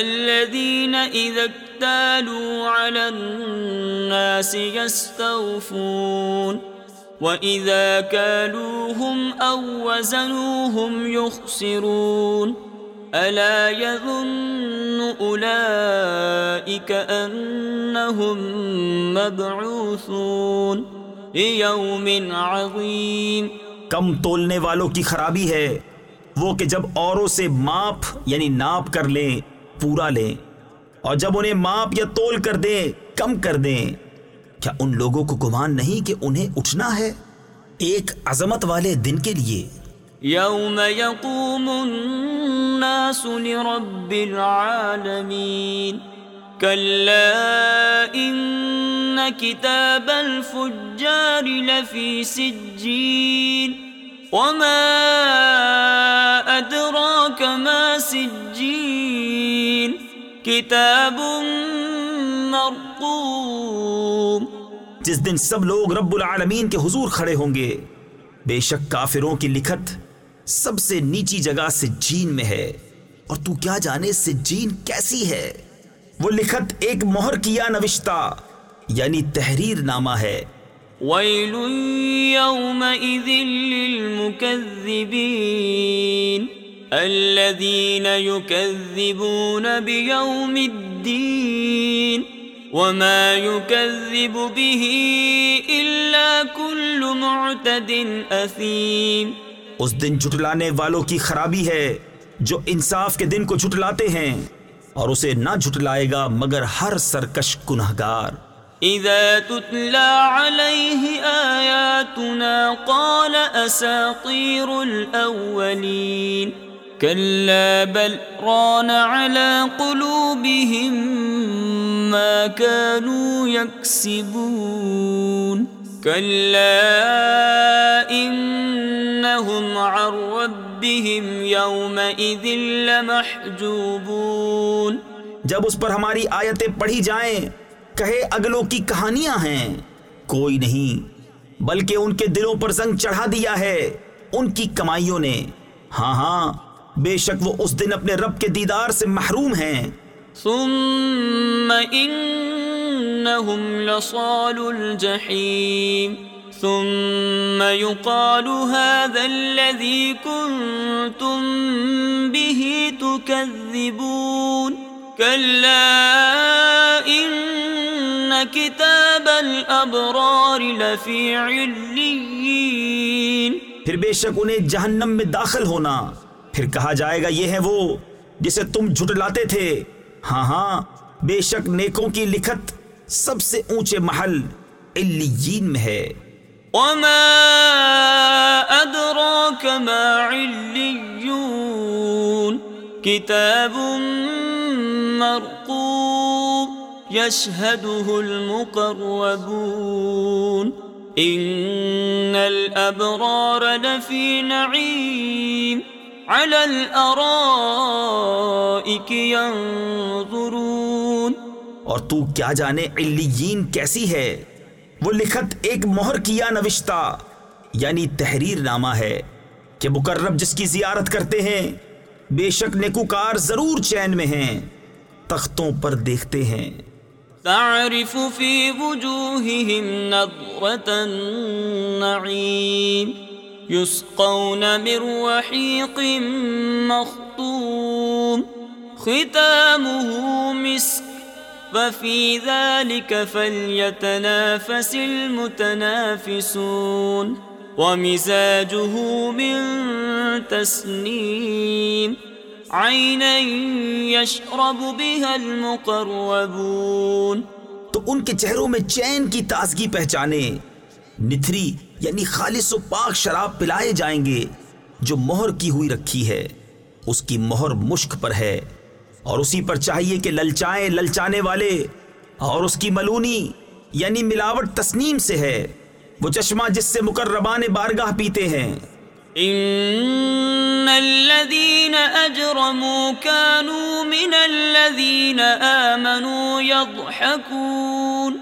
الذين إذا اكتالوا على الناس يستوفون وإذا كالوهم أو وزنوهم يخسرون ألا يظن أولئك أنهم مبعوثون ليوم عظيم کم تولنے والوں کی خرابی ہے وہ کہ جب اوروں سے ماپ یعنی ناپ کر لیں پورا لیں اور جب انہیں ماپ یا تول کر دیں، کم کر دیں۔ کیا ان لوگوں کو گمان نہیں کہ انہیں اٹھنا ہے؟ ایک عظمت والے دن کے لیے۔ یوم یقوم الناس لرب العالمین۔ کلا ان کتاب الفجار لفی سجین۔ وما ادراک ما سجین۔ کتاب مرقوم۔ جس دن سب لوگ رب العالمین کے حضور کھڑے ہوں گے بے شک کافروں کی لکھت سب سے نیچی جگہ سے جین میں ہے۔ اور تو کیا جانے سے جین کیسی ہے؟ وہ لکھت ایک مہر کیا نوشتہ یعنی تحریر نامہ ہے۔ وَيْلٌ يَوْمَئِذٍ لِّلْمُكَذِّبِينَ الذين يكذبون بيوم الدين وما يكذب به إلا كل معتد أثيم. اس دن جھٹلانے والوں کی خرابی ہے جو انصاف کے دن کو جھٹلاتے ہیں اور اسے نہ جھٹلائے گا مگر ہر سرکش گنہگار اذا تتلى عليه آياتنا قال اساطير الاولين كلا بل ران على قلوبهم ما كانوا يكسبون. كلا إنهم عن ربهم يومئذ لمحجوبون. جب اس پر ہماری آیتیں پڑھی جائیں، کہے اگلوں کی کہانیاں ہیں۔ کوئی نہیں، بلکہ ان کے دلوں پر زنگ چڑھا دیا ہے، ان کی کمائیوں نے۔ ہاں ہاں بے شک وہ اس دن اپنے رب کے دیدار سے محروم ہیں۔ ثم انہم لصال الجحیم ثم يقال هذا الذي كنتم به تكذبون كلا إن كتاب الأبرار لفي عليين پھر بے شک انہیں جہنم میں داخل ہونا۔ پھر کہا جائے گا یہ ہے وہ جسے تم جھٹلاتے تھے۔ ہاں ہاں بے شک نیکوں کی لکھت سب سے اونچے محل علیین میں ہے۔ وما ادراک ما علیون کتاب مرقوب يشهده المقربون۔ ان الابرار لفی نعیم على الارائك ينظرون اور تو کیا جانے علیین کیسی ہے؟ وہ لکھت ایک مہر کیا نوشتہ یعنی تحریر نامہ ہے کہ مقرب جس کی زیارت کرتے ہیں بے شک نیکوکار ضرور چین میں ہیں تختوں پر دیکھتے ہیں۔ تعرف في وجوههم نظرة النعيم يسقون من رحيق مخطوم، ختامه مسك، ففي ذلك فليتنافس المتنافسون. ومزاجه من تسنيم، عينا يشرب بها المقربون. تو ان کے چہروں میں چین کی تازگی پہچانے، نتھری یعنی خالص و پاک شراب پلائے جائیں گے جو مہر کی ہوئی رکھی ہے۔ اس کی مہر مشک پر ہے۔ اور اسی پر چاہیے کہ للچائیں للچانے والے اور اس کی ملونی یعنی ملاوٹ تسنیم سے ہے۔ وہ چشمہ جس سے مقربان بارگاہ پیتے ہیں۔ ان الذين اجرموا كانوا من الذين امنوا يضحكون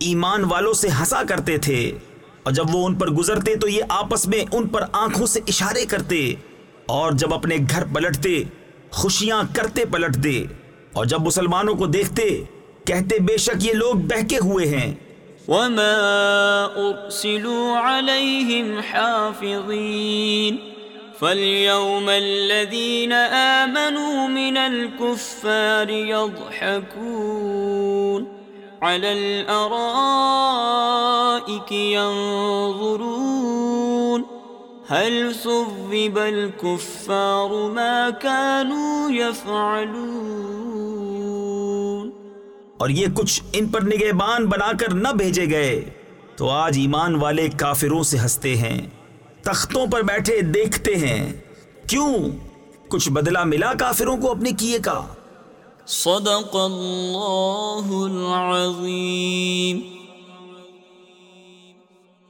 ایمان والوں سے ہنسا کرتے تھے۔ اور جب وہ ان پر گزرتے تو یہ آپس میں ان پر آنکھوں سے اشارے کرتے۔ اور جب اپنے گھر پلٹتے، خوشیاں کرتے پلٹتے۔ اور جب مسلمانوں کو دیکھتے، کہتے، بے شک یہ لوگ بہکے ہوئے ہیں۔ وما ارسلوا عليهم حافظين۔ فاليوم الذين امنوا من الكفار يضحكون۔ على الارائك ينظرون هل ثوب الكفار ما كانوا يفعلون اور یہ کچھ ان پر نگہبان بنا کر نہ بھیجے گئے۔ تو آج ایمان والے کافروں سے ہنستے ہیں، تختوں پر بیٹھے دیکھتے ہیں۔ کیوں؟ کچھ بدلہ ملا کافروں کو اپنے کیے کا؟ صدق اللہ العظیم